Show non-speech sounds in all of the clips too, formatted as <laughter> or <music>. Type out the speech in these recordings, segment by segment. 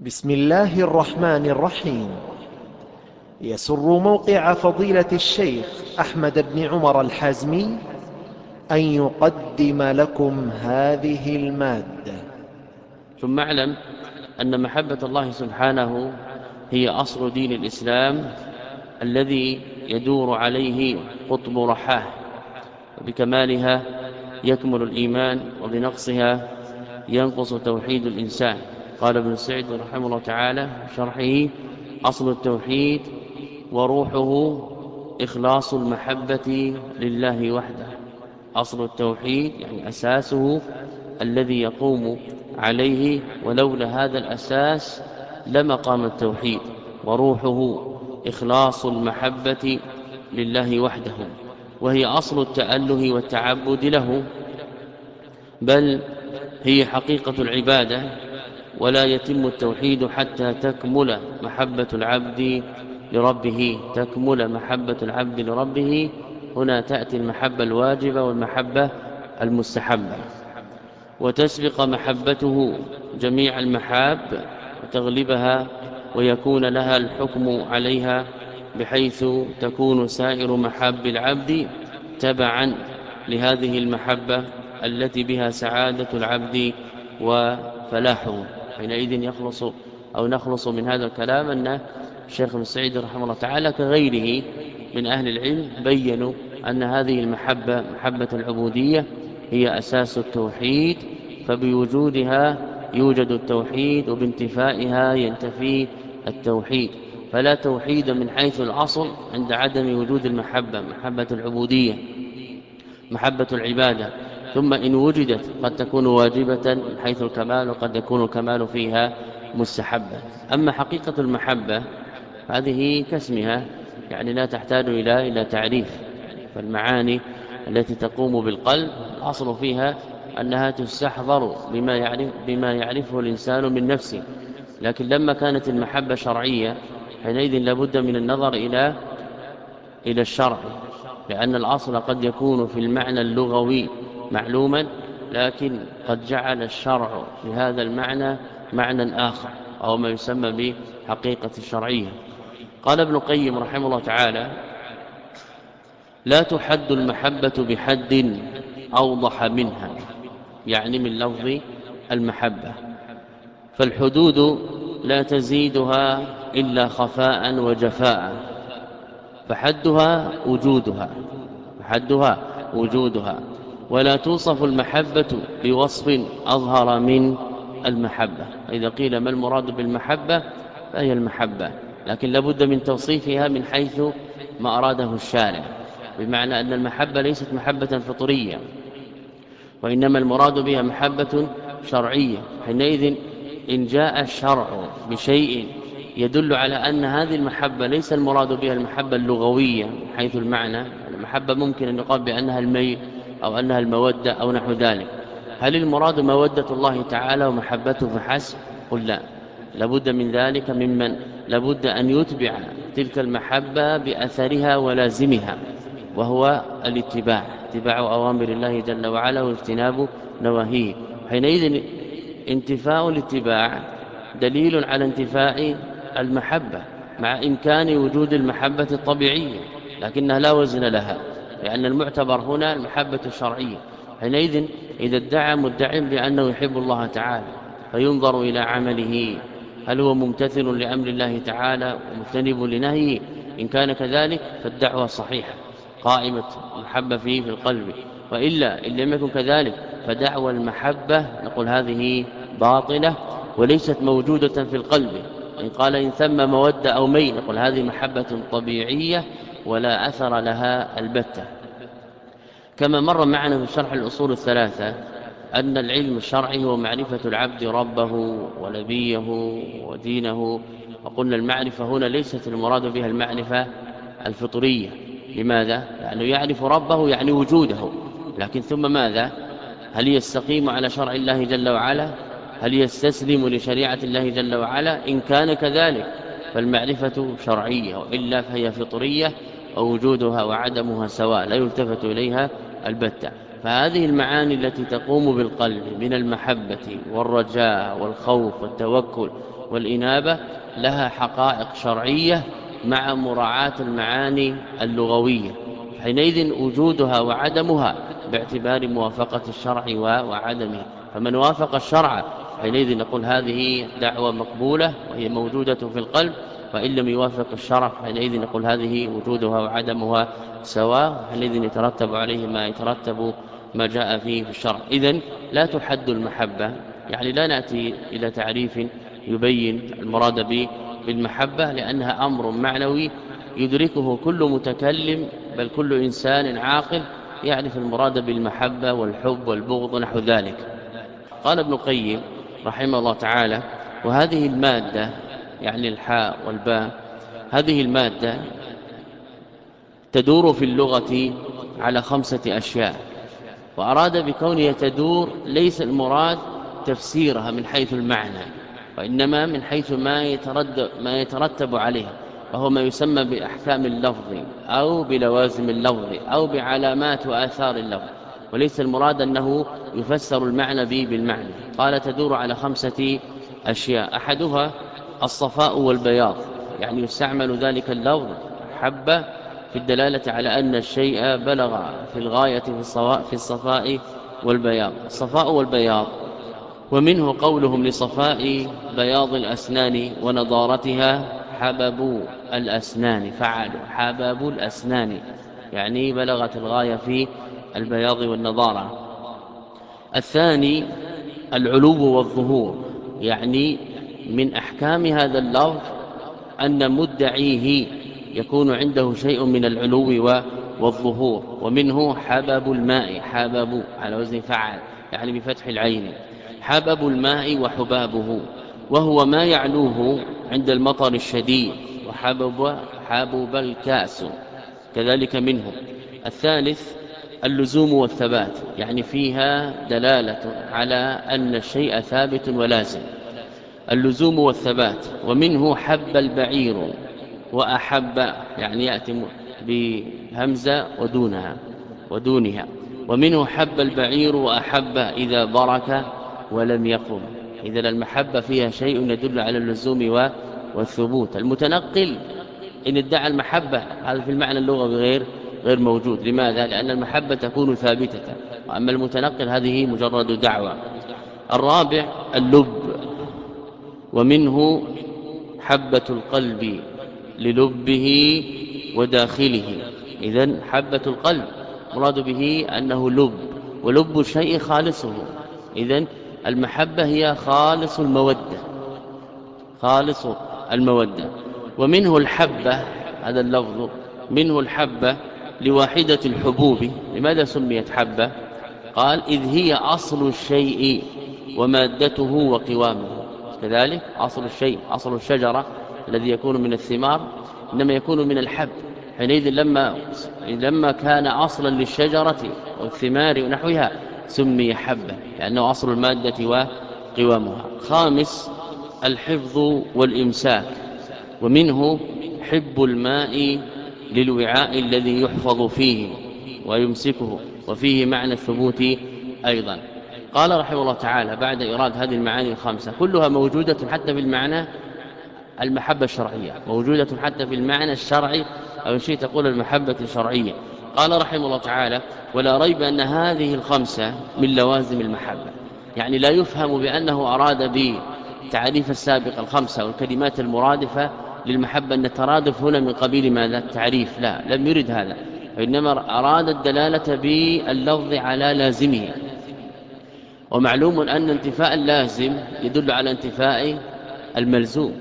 بسم الله الرحمن الرحيم يسر موقع فضيلة الشيخ أحمد بن عمر الحازمي أن يقدم لكم هذه المادة ثم اعلم أن محبة الله سبحانه هي أصل دين الإسلام الذي يدور عليه قطب رحاه وبكمالها يكمل الإيمان وبنقصها ينقص توحيد الإنسان. قال ابن سعيد رحمه الله تعالى شرحه أصل التوحيد وروحه إخلاص المحبة لله وحده. أصل التوحيد يعني أساسه الذي يقوم عليه ولولا هذا الأساس لما قام التوحيد. وروحه إخلاص المحبة لله وحده وهي أصل التأله والتعبد له. بل هي حقيقة العبادة ولا يتم التوحيد حتى تكمل محبة العبد لربه. تكمل محبة العبد لربه. هنا تأتي المحبة الواجبة والمحبة المستحبة. وتسبق محبته جميع المحاب وتغلبها ويكون لها الحكم عليها بحيث تكون سائر محاب العبد تبعا لهذه المحبة التي بها سعادة العبد وفلاحه. حينئذ يخلص أو نخلص من هذا الكلام أن الشيخ ابن سعيد رحمه الله تعالى كغيره من أهل العلم بينوا أن هذه المحبة محبة العبودية هي أساس التوحيد فبوجودها يوجد التوحيد وبانتفائها ينتفي التوحيد. فلا توحيد من حيث الأصل عند عدم وجود المحبة محبة العبودية محبة العبادة. ثم إن وجدت قد تكون واجبة حيث الكمال وقد يكون الكمال فيها مستحبة. أما حقيقة المحبة هذه كاسمها يعني لا تحتاج إلى إلى تعريف. فالمعاني التي تقوم بالقلب الأصل فيها أنها تستحضر بما يعرف بما يعرفه الإنسان من نفسه. لكن لما كانت المحبة شرعية حينئذ لابد من النظر إلى إلى الشرع لأن الأصل قد يكون في المعنى اللغوي. معلوما لكن قد جعل الشرع في هذا المعنى معنى آخر أو ما يسمى بحقيقة الشرعية. قال ابن قيم رحمه الله تعالى لا تحد المحبة بحد أوضح منها يعني من لفظ المحبة. فالحدود لا تزيدها إلا خفاء وجفاء فحدها وجودها فحدها وجودها. ولا توصف المحبة بوصف أظهر من المحبة. إذا قيل ما المراد بالمحبة فهي المحبة لكن لابد من توصيفها من حيث ما أراده الشارع بمعنى أن المحبة ليست محبة فطرية وإنما المراد بها محبة شرعية. حينئذ إن جاء الشرع بشيء يدل على أن هذه المحبة ليس المراد بها المحبة اللغوية حيث المعنى المحبة ممكن أن يقال بأنها الميل أو أنها المودة أو نحو ذلك. هل المراد مودة الله تعالى ومحبته فحسب؟ قل لا. لابد من ذلك ممن لابد أن يتبع تلك المحبة بأثرها ولازمها وهو الاتباع اتباع أوامر الله جل وعلا واجتناب نواهيه. حينئذ انتفاء الاتباع دليل على انتفاء المحبة مع إمكان وجود المحبة الطبيعية لكنها لا وزن لها. لأن المعتبر هنا المحبة الشرعية. حينئذ إذا ادعى مدعم بأنه يحب الله تعالى فينظر إلى عمله. هل هو ممتثل لأمر الله تعالى ومجتنب لنهيه؟ إن كان كذلك فالدعوة صحيحة قائمة المحبة فيه في القلب. وإلا إن لم يكن كذلك فدعوى المحبة نقول هذه باطلة وليست موجودة في القلب. إن قال إن ثم مودة أو ميل نقول هذه محبة طبيعية ولا أثر لها البتة كما مر معنا في شرح الأصول الثلاثة أن العلم الشرعي هو معرفة العبد ربه ونبيه ودينه وقلنا المعرفة هنا ليست المراد بها المعرفة الفطرية لماذا؟ لأنه يعرف ربه يعني وجوده لكن ثم ماذا؟ هل يستقيم على شرع الله جل وعلا؟ هل يستسلم لشريعة الله جل وعلا؟ إن كان كذلك فالمعرفة شرعية وإلا فهي فطرية أو وجودها وعدمها سواء لا يلتفت إليها البتة. فهذه المعاني التي تقوم بالقلب من المحبة والرجاء والخوف والتوكل والإنابة لها حقائق شرعية مع مراعاة المعاني اللغوية. حينئذ وجودها وعدمها باعتبار موافقة الشرع وعدمه. فمن وافق الشرع حينئذ نقول هذه دعوة مقبولة وهي موجودة في القلب وإن لم يوافق الشرع حينئذ نقول هذه وجودها وعدمها سواء حينئذ يترتب عليه ما يترتب ما جاء فيه في الشرع. اذا لا تحد المحبة يعني لا نأتي إلى تعريف يبين المراد به بالمحبة لأنها أمر معنوي يدركه كل متكلم بل كل إنسان عاقل يعرف المراد بالمحبة والحب والبغض ونحو ذلك. قال ابن القيم رحمه الله تعالى وهذه المادة يعني الحاء والباء هذه المادة تدور في اللغة على خمسة أشياء وأراد بكونها تدور ليس المراد تفسيرها من حيث المعنى وإنما من حيث ما يترد ما يترتب عليها وهو ما يسمى بأحكام اللفظ أو بلوازم اللفظ أو بعلامات وآثار اللفظ وليس المراد أنه يفسر المعنى به بالمعنى. قال تدور على خمسة أشياء أحدها الصفاء والبياض يعني يستعمل ذلك اللفظ حبة في الدلالة على أن الشيء بلغ في الغاية في الصفاء, في الصفاء والبياض. الصفاء والبياض ومنه قولهم لصفاء بياض الأسنان ونضارتها حبب الأسنان فعلوا حبب الأسنان يعني بلغت الغاية في البياض والنضارة. الثاني العلو والظهور يعني من أحكام هذا اللفظ أن مدعيه يكون عنده شيء من العلو والظهور ومنه حبب الماء حبب على وزن فعل يعني بفتح العين حبب الماء وحبابه وهو ما يعلوه عند المطر الشديد وحبب حبب الكاس كذلك منه. الثالث اللزوم والثبات يعني فيها دلالة على أن الشيء ثابت ولازم. اللزوم والثبات ومنه حب البعير وأحب يعني يأتي بهمزة ودونها ودونها. ومنه حب البعير وأحب إذا برك ولم يقم. إذا المحبة فيها شيء يدل على اللزوم والثبوت. المتنقل إن ادعى المحبة هذا في المعنى اللغوي غير غير موجود. لماذا؟ لأن المحبة تكون ثابتة. وأما المتنقل هذه مجرد دعوة. الرابع اللب. ومنه حبة القلب للبه وداخله. إذن حبة القلب مراد به أنه لب ولب الشيء خالصه. إذن المحبة هي خالص المودة خالص المودة. ومنه الحبة هذا اللفظ منه الحبة لواحدة الحبوب. لماذا سميت حبة؟ قال إذ هي أصل الشيء ومادته وقوامه. كذلك أصل الشيء أصل الشجرة الذي يكون من الثمار إنما يكون من الحب. حينئذ لما لما كان أصلا للشجرة والثمار ونحوها سمي حبا لأنه أصل المادة وقوامها. خامس الحفظ والإمساك ومنه حب الماء للوعاء الذي يحفظ فيه ويمسكه وفيه معنى الثبوت أيضا. قال رحمه الله تعالى بعد إراد هذه المعاني الخمسة كلها موجودة حتى في المعنى المحبة الشرعية موجودة حتى في المعنى الشرعي أو شيء تقول المحبة الشرعية. قال رحمه الله تعالى ولا ريب أن هذه الخمسة من لوازم المحبة. يعني لا يفهم بأنه أراد بتعريف السابق الخمسة والكلمات المرادفة للمحبة أن الترادف هنا من قبيل ماذا؟ التعريف. لا لم يرد هذا. وإنما أراد الدلالة باللفظ على لازمه. ومعلوم أن انتفاء اللازم يدل على انتفاء الملزوم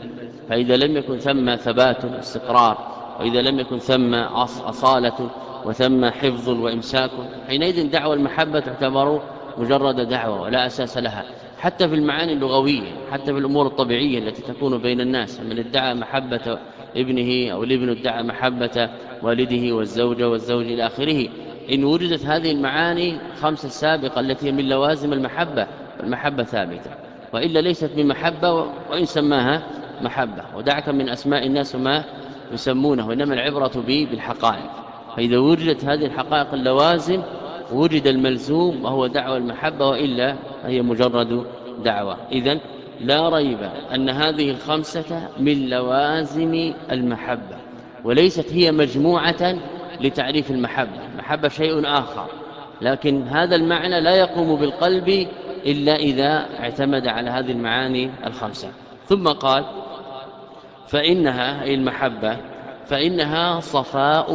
فإذا لم يكن ثم ثبات واستقرار وإذا لم يكن ثم أصالة وثم حفظ وإمساك حينئذ دعوة المحبة تعتبر مجرد دعوة ولا أساس لها حتى في المعاني اللغوية حتى في الأمور الطبيعية التي تكون بين الناس من ادعى محبة ابنه أو الابن ادعى محبة والده والزوجة والزوج إلى آخره. إن وجدت هذه المعاني خمسة السابقة التي من لوازم المحبة المحبة ثابتة. وإلا ليست بمحبة وإن سماها محبة. ودعك من أسماء الناس ما يسمونه وإنما العبرة به بالحقائق. فإذا وجدت هذه الحقائق اللوازم وجد الملزوم وهو دعوة المحبة وإلا هي مجرد دعوة. إذا لا ريب أن هذه الخمسة من لوازم المحبة وليست هي مجموعة لتعريف المحبة. أحب شيء آخر. لكن هذا المعنى لا يقوم بالقلب إلا إذا اعتمد على هذه المعاني الخمسة. ثم قال فإنها أي المحبة فإنها صفاء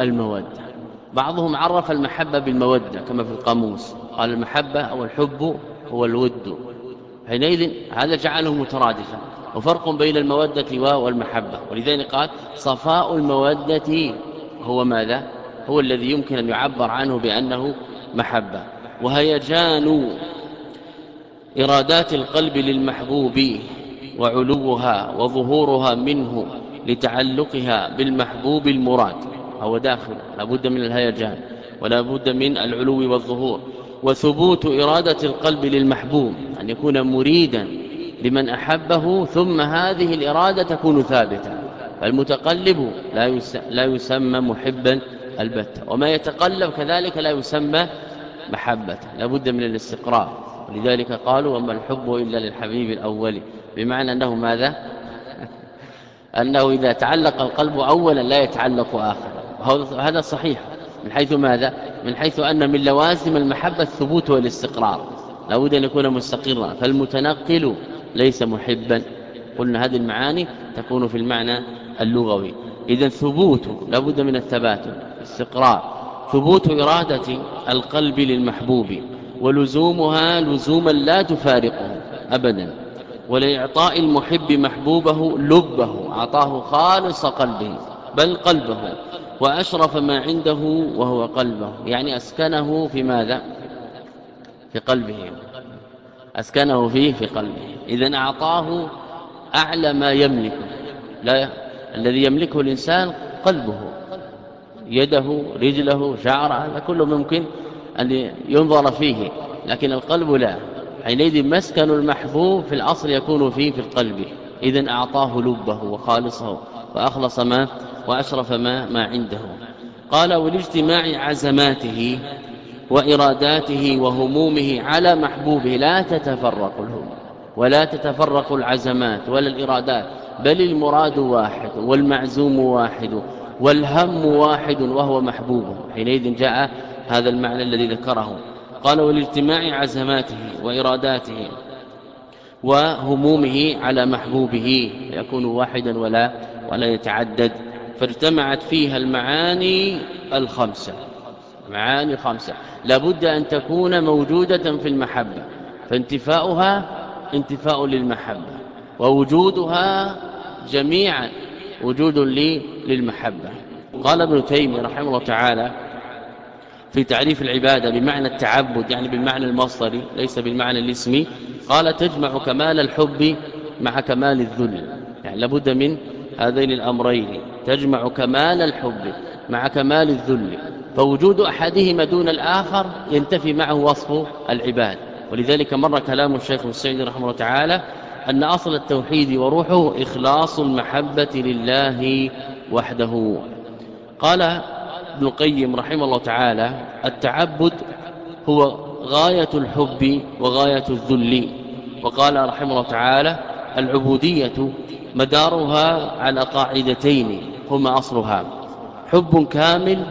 المودة. بعضهم عرف المحبة بالمودة كما في القاموس. قال المحبة أو الحب هو الود. حينئذ هذا جعله مترادفا. وفرق بين المودة والمحبة ولذلك قال صفاء المودة هو ماذا؟ هو الذي يمكن أن يعبر عنه بأنه محبة. وهيجان إرادات القلب للمحبوب وعلوها وظهورها منه لتعلقها بالمحبوب المراد. هو داخل لابد من الهيجان ولا بد من العلو والظهور. وثبوت إرادة القلب للمحبوب أن يكون مريدا لمن أحبه ثم هذه الإرادة تكون ثابتة. فالمتقلب لا لا يسمى محبا البتة وما يتقلب كذلك لا يسمى محبة. لابد من الاستقراء ولذلك قالوا وما الحب إلا للحبيب الأول. بمعنى أنه ماذا؟ <laughs> أنه إذا تعلق القلب أولا لا يتعلق آخر هذا صحيح. من حيث ماذا؟ من حيث أن من لوازم المحبة الثبوت والاستقرار. لابد أن يكون مستقرا. فالمتنقل ليس محبا. قلنا هذه المعاني تكون في المعنى اللغوي. اذا ثبوت لابد من الثبات. استقرار ثبوت إرادة القلب للمحبوب ولزومها لزوما لا تفارقه أبدا ولإعطاء المحب محبوبه لبه أعطاه خالص قلبه بل قلبه وأشرف ما عنده وهو قلبه. يعني أسكنه في ماذا؟ في قلبه. أسكنه فيه في قلبه. إذا أعطاه أعلى ما يملكه لا الذي يملكه الإنسان قلبه. يده رجله شعره هذا كله ممكن أن ينظر فيه لكن القلب لا. حينئذ مسكن المحبوب في الأصل يكون فيه في القلب. إذن أعطاه لبه وخالصه وأخلص ما وأشرف ما, ما عنده. قال ولإجتماع عزماته وإراداته وهمومه على محبوبه لا تتفرق الهموم ولا تتفرق العزمات ولا الإرادات بل المراد واحد والمعزوم واحد والهم واحد وهو محبوب. حينئذ جاء هذا المعنى الذي ذكره. قال والإجتماع عزماته وإراداته وهمومه على محبوبه. يكون واحدا ولا ولا يتعدد. فاجتمعت فيها المعاني الخمسة. معاني خمسة لابد أن تكون موجودة في المحبة. فانتفاؤها انتفاء للمحبة. ووجودها جميعا. وجود لي للمحبة. قال ابن تيمية رحمه الله تعالى في تعريف العبادة بمعنى التعبد يعني بالمعنى المصدري ليس بالمعنى الاسمي قال تجمع كمال الحب مع كمال الذل. يعني لابد من هذين الأمرين. تجمع كمال الحب مع كمال الذل. فوجود أحدهما دون الآخر ينتفي معه وصف العباد. ولذلك مر كلام الشيخ السعيد رحمه الله تعالى أن أصل التوحيد وروحه إخلاص المحبة لله وحده. قال ابن القيم رحمه الله تعالى التعبد هو غاية الحب وغاية الذل. وقال رحمه الله تعالى العبودية مدارها على قاعدتين هما أصلها حب كامل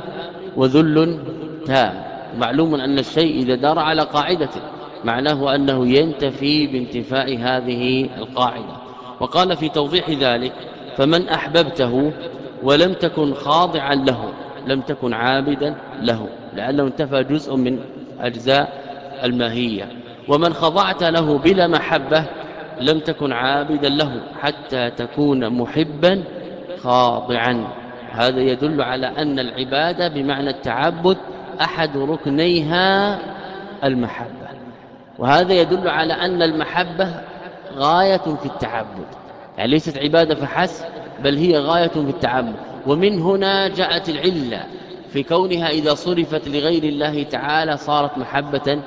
وذل تام. معلوم أن الشيء إذا دار على قاعدته. معناه أنه ينتفي بانتفاء هذه القاعدة. وقال في توضيح ذلك فمن أحببته ولم تكن خاضعا له لم تكن عابدا له لأنه انتفى جزء من أجزاء الماهية. ومن خضعت له بلا محبة لم تكن عابدا له حتى تكون محبا خاضعا. هذا يدل على أن العبادة بمعنى التعبد أحد ركنيها المحبة. وهذا يدل على أن المحبة غاية في التعبد. يعني ليست عبادة فحسب بل هي غاية في التعبد. ومن هنا جاءت العلة في كونها إذا صرفت لغير الله تعالى صارت محبة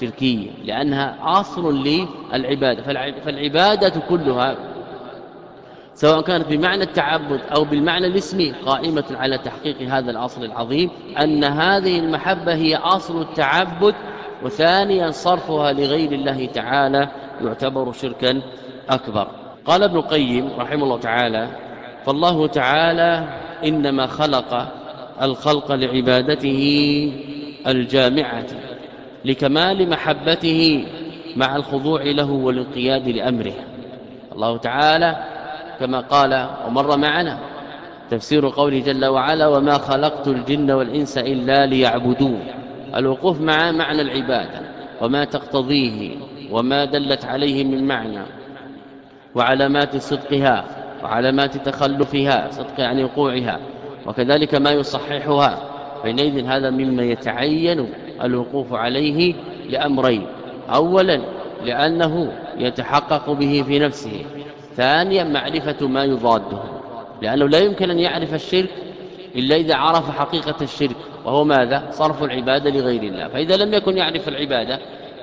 شركية لأنها أصل للعبادة. فالعبادة كلها سواء كانت بمعنى التعبد أو بالمعنى الاسمي قائمة على تحقيق هذا الأصل العظيم أن هذه المحبة هي أصل التعبد وثانيا صرفها لغير الله تعالى يعتبر شركا أكبر. قال ابن القيم رحمه الله تعالى فالله تعالى إنما خلق الخلق لعبادته الجامعة لكمال محبته مع الخضوع له والانقياد لأمره. الله تعالى كما قال ومر معنا تفسير قوله جل وعلا وما خلقت الجن والإنس إلا ليعبدون. الوقوف مع معنى العبادة وما تقتضيه وما دلت عليه من معنى وعلامات صدقها وعلامات تخلفها صدق عن وقوعها وكذلك ما يصححها. فإنئذ هذا مما يتعين الوقوف عليه لأمرين. أولا لأنه يتحقق به في نفسه. ثانيا معرفة ما يضاده. لأنه لا يمكن أن يعرف الشرك إلا إذا عرف حقيقة الشرك. وهو ماذا؟ صرف العبادة لغير الله. فإذا لم يكن يعرف العبادة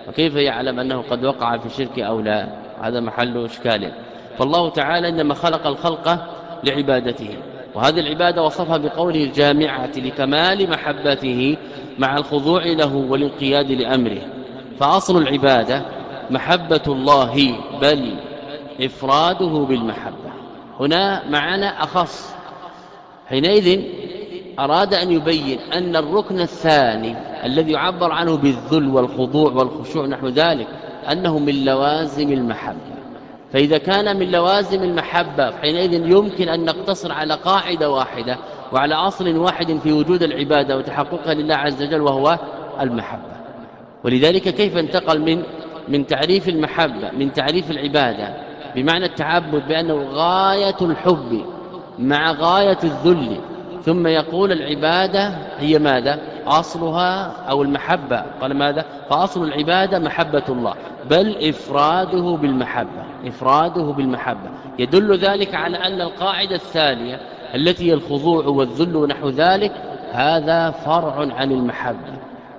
فكيف يعلم أنه قد وقع في الشرك أو لا؟ هذا محل إشكال. فالله تعالى إنما خلق الخلق لعبادته. وهذه العبادة وصفها بقوله الجامعة لكمال محبته مع الخضوع له والانقياد لأمره. فأصل العبادة محبة الله بل إفراده بالمحبة. هنا معنى أخص. حينئذ أراد أن يبين أن الركن الثاني الذي يعبر عنه بالذل والخضوع والخشوع نحو ذلك أنه من لوازم المحبة. فإذا كان من لوازم المحبة حينئذ يمكن أن نقتصر على قاعدة واحدة وعلى أصل واحد في وجود العبادة وتحققها لله عز وجل وهو المحبة. ولذلك كيف انتقل من من تعريف المحبة من تعريف العبادة بمعنى التعبد بأنه غاية الحب مع غاية الذل ثم يقول العبادة هي ماذا؟ أصلها أو المحبة. قال ماذا؟ فأصل العبادة محبة الله بل إفراده بالمحبة إفراده بالمحبة. يدل ذلك على أن القاعدة الثانية التي هي الخضوع والذل ونحو ذلك هذا فرع عن المحبة.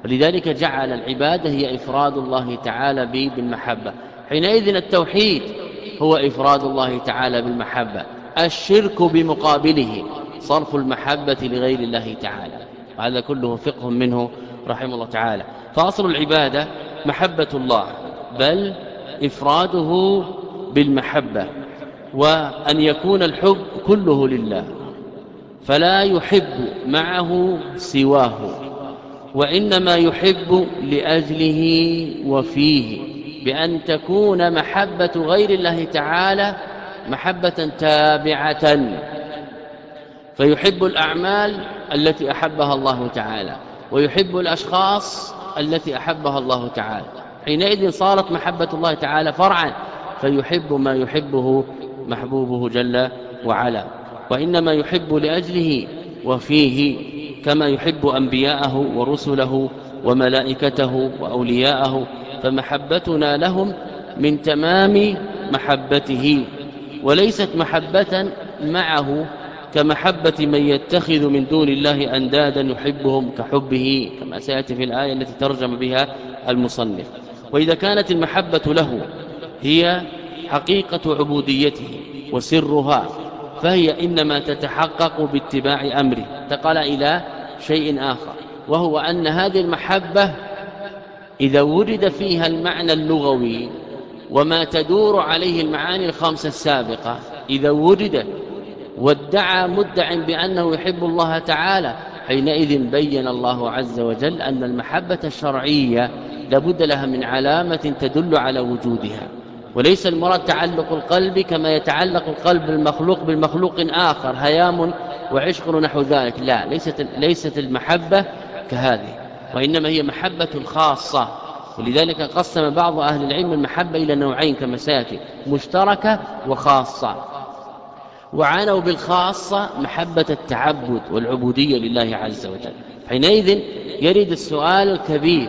ولذلك جعل العبادة هي إفراد الله تعالى به بالمحبة. حينئذ التوحيد هو إفراد الله تعالى بالمحبة. الشرك بمقابله. صرف المحبة لغير الله تعالى هذا كله فقه منه رحمه الله تعالى. فاصل العبادة محبة الله بل إفراده بالمحبة وأن يكون الحب كله لله فلا يحب معه سواه وإنما يحب لأجله وفيه. بأن تكون محبة غير الله تعالى محبة تابعة. فيحب الأعمال التي أحبها الله تعالى ويحب الأشخاص التي أحبها الله تعالى. حينئذ صارت محبة الله تعالى فرعا فيحب ما يحبه محبوبه جل وعلا. وإنما يحب لأجله وفيه كما يحب أنبياءه ورسله وملائكته وأولياءه. فمحبتنا لهم من تمام محبته وليست محبة معه كمحبة من يتخذ من دون الله أندادا يحبهم كحبه كما سيأتي في الآية التي ترجم بها المصنف. وإذا كانت المحبة له هي حقيقة عبوديته وسرها فهي إنما تتحقق باتباع أمره. تقال إلى شيء آخر وهو أن هذه المحبة إذا وجد فيها المعنى اللغوي وما تدور عليه المعاني الخمسة السابقة إذا وجد وادعى مدع بأنه يحب الله تعالى حينئذ بين الله عز وجل أن المحبة الشرعية لابد لها من علامة تدل على وجودها. وليس المراد تعلق القلب كما يتعلق القلب المخلوق بالمخلوق آخر هيام وعشق نحو ذلك. لا ليست ليست المحبة كهذه وإنما هي محبة خاصة. ولذلك قسم بعض أهل العلم المحبة إلى نوعين كما سيأتي مشتركة وخاصة. وعانوا بالخاصة محبة التعبد والعبودية لله عز وجل. حينئذ يرد السؤال الكبير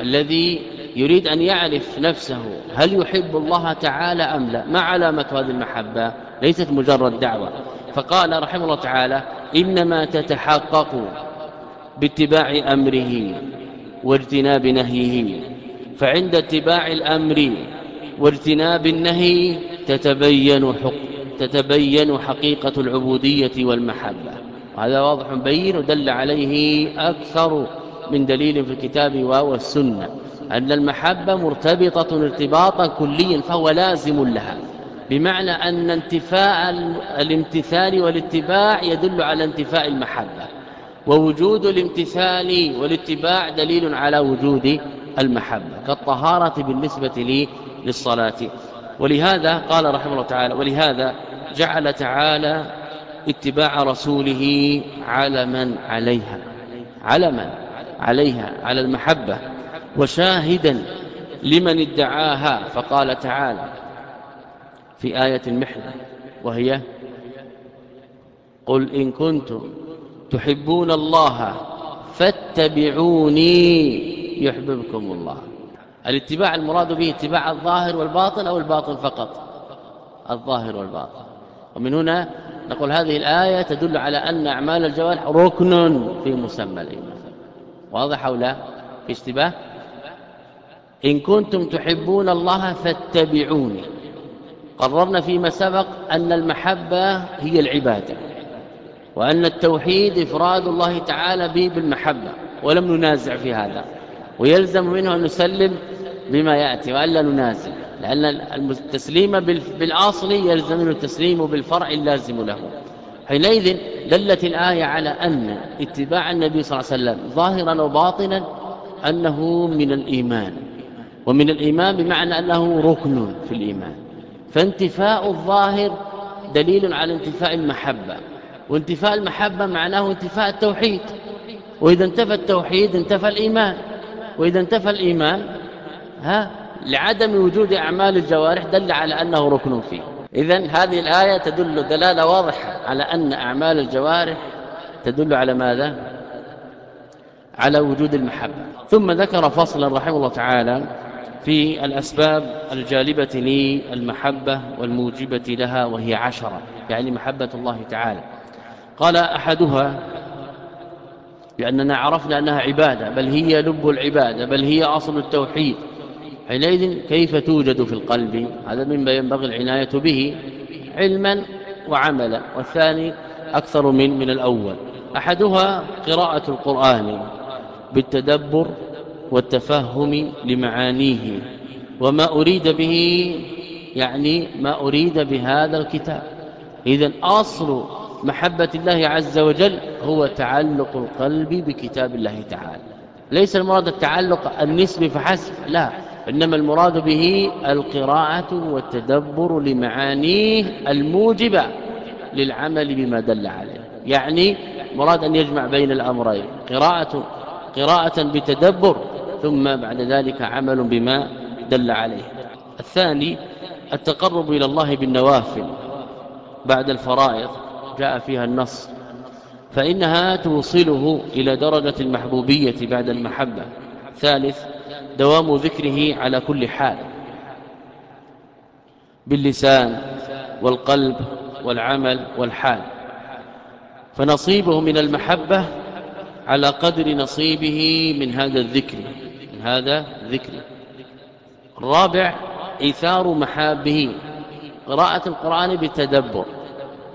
الذي يريد أن يعرف نفسه هل يحب الله تعالى أم لا؟ ما علامة هذه المحبة؟ ليست مجرد دعوة. فقال رحمه الله تعالى إنما تتحقق باتباع أمره واجتناب نهيه. فعند اتباع الأمر واجتناب النهي تتبين حق تتبين حقيقة العبودية والمحبة. وهذا واضح بين ودل عليه أكثر من دليل في الكتاب والسنة أن المحبة مرتبطة ارتباطا كليا فهو لازم لها. بمعنى أن انتفاء الامتثال والاتباع يدل على انتفاء المحبة. ووجود الامتثال والاتباع دليل على وجود المحبة. كالطهارة بالنسبة لي للصلاة. ولهذا قال رحمه الله تعالى ولهذا جعل تعالى اتباع رسوله علما عليها علما عليها على المحبة وشاهدا لمن ادعاها فقال تعالى في آية المحنة وهي قل إن كنتم تحبون الله فاتبعوني يحببكم الله. الاتباع المراد به اتباع الظاهر والباطن أو الباطن فقط؟ الظاهر والباطن. ومن هنا نقول هذه الآية تدل على أن أعمال الجوارح ركن في مسمى الإيمان. واضح أو لا؟ في اشتباه؟ إن كنتم تحبون الله فاتبعوني. قررنا فيما سبق أن المحبة هي العبادة وأن التوحيد إفراد الله تعالى به بالمحبة ولم ننازع في هذا. ويلزم منه أن نسلم بما يأتي وألا ننازل لأن التسليم بالأصل يلزم التسليم بالفرع اللازم له. حينئذ دلت الآية على أن اتباع النبي صلى الله عليه وسلم ظاهرا وباطنا أنه من الإيمان ومن الإيمان بمعنى أنه ركن في الإيمان. فانتفاء الظاهر دليل على انتفاء المحبة وانتفاء المحبة معناه انتفاء التوحيد. وإذا انتفى التوحيد انتفى الإيمان. وإذا انتفى الإيمان ها؟ لعدم وجود أعمال الجوارح دل على أنه ركن فيه. إذا هذه الآية تدل دلالة واضحة على أن أعمال الجوارح تدل على ماذا؟ على وجود المحبة. ثم ذكر فصلا رحمه الله تعالى في الأسباب الجالبة للمحبة والموجبة لها وهي عشرة يعني محبة الله تعالى. قال أحدها لأننا عرفنا أنها عبادة بل هي لب العبادة بل هي أصل التوحيد. حينئذ كيف توجد في القلب؟ هذا مما ينبغي العناية به علما وعملا والثاني أكثر من من الأول. أحدها قراءة القرآن بالتدبر والتفهم لمعانيه وما أريد به يعني ما أريد بهذا الكتاب. إذا أصل محبة الله عز وجل هو تعلق القلب بكتاب الله تعالى. ليس المراد التعلق النسبي فحسب لا. إنما المراد به القراءة والتدبر لمعانيه الموجبة للعمل بما دل عليه. يعني مراد أن يجمع بين الأمرين قراءة, قراءة بتدبر ثم بعد ذلك عمل بما دل عليه. الثاني التقرب إلى الله بالنوافل بعد الفرائض جاء فيها النص. فإنها توصله إلى درجة المحبوبية بعد المحبة. ثالث دوام ذكره على كل حال. باللسان والقلب والعمل والحال. فنصيبه من المحبة على قدر نصيبه من هذا الذكر من هذا الذكر. الرابع إيثار محابه. قراءة القرآن بالتدبر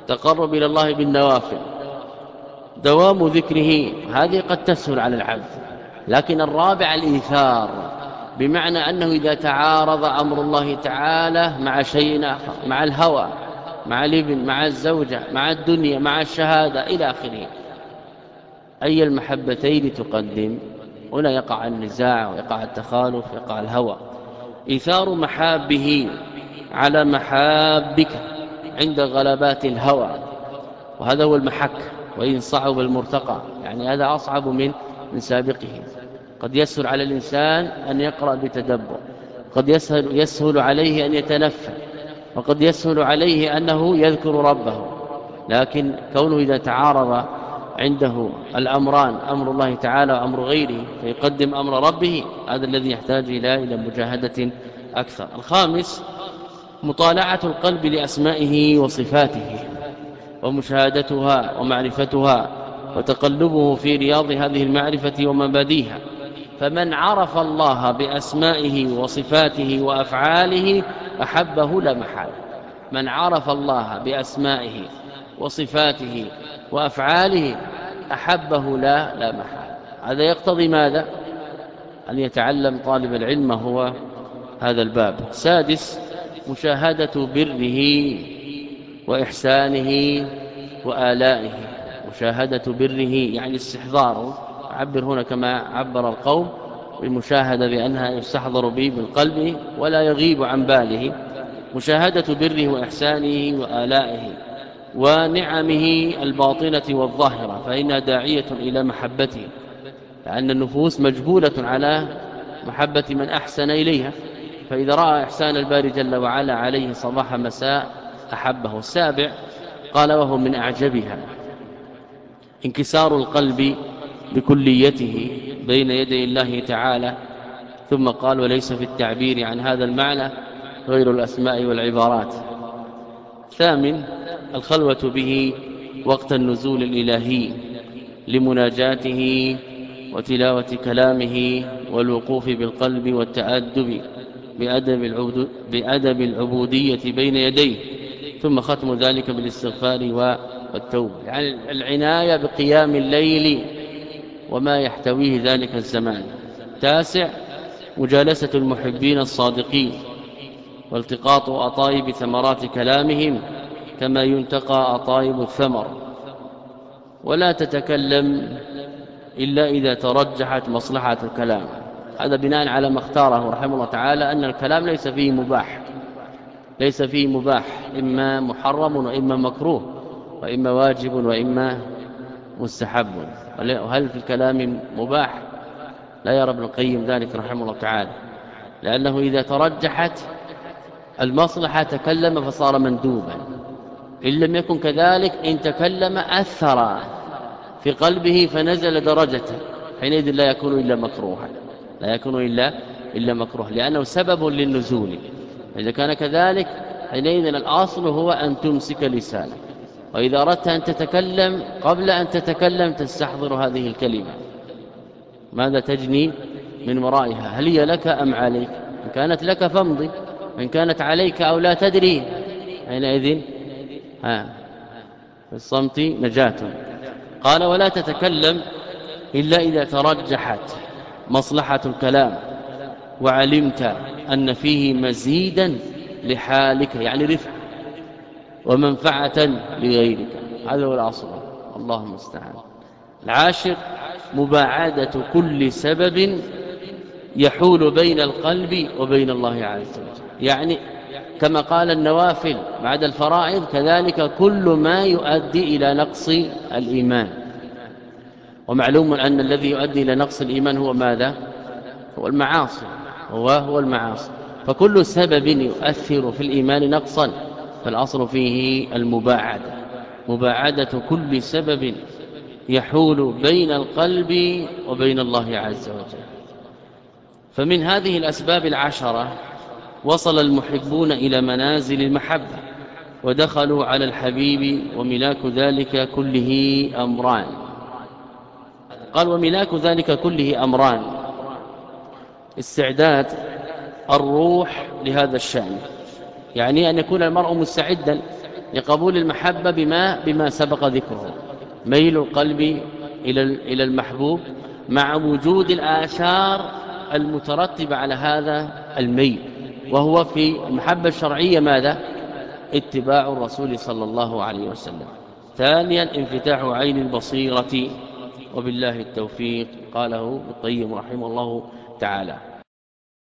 تقرب إلى الله بالنوافل. دوام ذكره هذه قد تسهل على العبد. لكن الرابع الإيثار. بمعنى أنه إذا تعارض أمر الله تعالى مع شيء آخر مع الهوى مع الابن مع الزوجة مع الدنيا مع الشهادة إلى آخره. أي المحبتين تقدم؟ هنا يقع النزاع ويقع التخالف يقع الهوى. إثار محابه على محابك عند غلبات الهوى. وهذا هو المحك وإن صعب المرتقى. يعني هذا أصعب من من سابقه. قد يسهل على الإنسان أن يقرأ بتدبر قد يسهل, يسهل عليه أن يتنفل وقد يسهل عليه أنه يذكر ربه. لكن كونه إذا تعارض عنده الأمران أمر الله تعالى وأمر غيره فيقدم أمر ربه هذا الذي يحتاج إلى إلى مجاهدة أكثر. الخامس مطالعة القلب لأسمائه وصفاته ومشاهدتها ومعرفتها وتقلبه في رياض هذه المعرفة ومباديها فمن عرف الله بأسمائه وصفاته وأفعاله أحبه لا محال. من عرف الله بأسمائه وصفاته وأفعاله أحبه لا لا محال. هذا يقتضي ماذا؟ أن يتعلم طالب العلم هو هذا الباب. سادس مشاهدة بره وإحسانه وآلائه. مشاهدة بره يعني استحضاره. عبر هنا كما عبر القوم بمشاهده بأنها يستحضر به بالقلب ولا يغيب عن باله. مشاهدة بره وإحسانه وآلائه ونعمه الباطنة والظاهرة فإنها داعية إلى محبته. لأن النفوس مجبولة على محبة من أحسن إليها. فإذا رأى إحسان الباري جل وعلا عليه صباح مساء أحبه. السابع قال وهو من أعجبها انكسار القلب بكليته بين يدي الله تعالى ثم قال وليس في التعبير عن هذا المعنى غير الأسماء والعبارات. ثامن الخلوة به وقت النزول الإلهي لمناجاته وتلاوة كلامه والوقوف بالقلب والتأدب بأدب, العبودية بين يديه ثم ختم ذلك بالاستغفار والتوبة. يعني العناية بقيام الليل وما يحتويه ذلك الزمان. تاسع مجالسة المحبين الصادقين والتقاط أطايب ثمرات كلامهم كما ينتقى أطايب الثمر. ولا تتكلم إلا إذا ترجحت مصلحة الكلام. هذا بناء على ما اختاره رحمه الله تعالى أن الكلام ليس فيه مباح. ليس فيه مباح إما محرم وإما مكروه وإما واجب وإما مستحب. وهل في الكلام مباح؟ لا يرى ابن القيم ذلك رحمه الله تعالى. لأنه إذا ترجحت المصلحة تكلم فصار مندوبا. إن لم يكن كذلك إن تكلم أثر في قلبه فنزل درجته حينئذ لا يكون إلا مكروها. لا يكون إلا, إلا مكروها. لأنه سبب للنزول. إذا كان كذلك حينئذ الأصل هو أن تمسك لسانك. وإذا أردت أن تتكلم قبل أن تتكلم تستحضر هذه الكلمة. ماذا تجني من ورائها؟ هل هي لك أم عليك؟ إن كانت لك فامضي إن كانت عليك أو لا تدري. حينئذ ها في الصمت نجاة. قال ولا تتكلم إلا إذا ترجحت مصلحة الكلام وعلمت أن فيه مزيدا لحالك يعني رفعه ومنفعة لغيرك. هذا هو الأصل اللهم المستعان العاشر مباعدة كل سبب يحول بين القلب وبين الله عز وجل. يعني كما قال النوافل بعد الفرائض كذلك كل ما يؤدي إلى نقص الإيمان. ومعلوم أن الذي يؤدي إلى نقص الإيمان هو ماذا؟ هو المعاصي. هو هو المعاصي. فكل سبب يؤثر في الإيمان نقصا. فالأصل فيه المباعدة. مباعدة كل سبب يحول بين القلب وبين الله عز وجل. فمن هذه الأسباب العشرة وصل المحبون إلى منازل المحبة ودخلوا على الحبيب وملاك ذلك كله أمران. قال وملاك ذلك كله أمران. استعداد الروح لهذا الشأن. يعني أن يكون المرء مستعدا لقبول المحبة بما بما سبق ذكره. ميل القلب إلى إلى المحبوب مع وجود الآثار المترتبة على هذا الميل. وهو في المحبة الشرعية ماذا؟ اتباع الرسول صلى الله عليه وسلم. ثانيا انفتاح عين البصيرة. وبالله التوفيق. قاله القيم رحمه الله تعالى.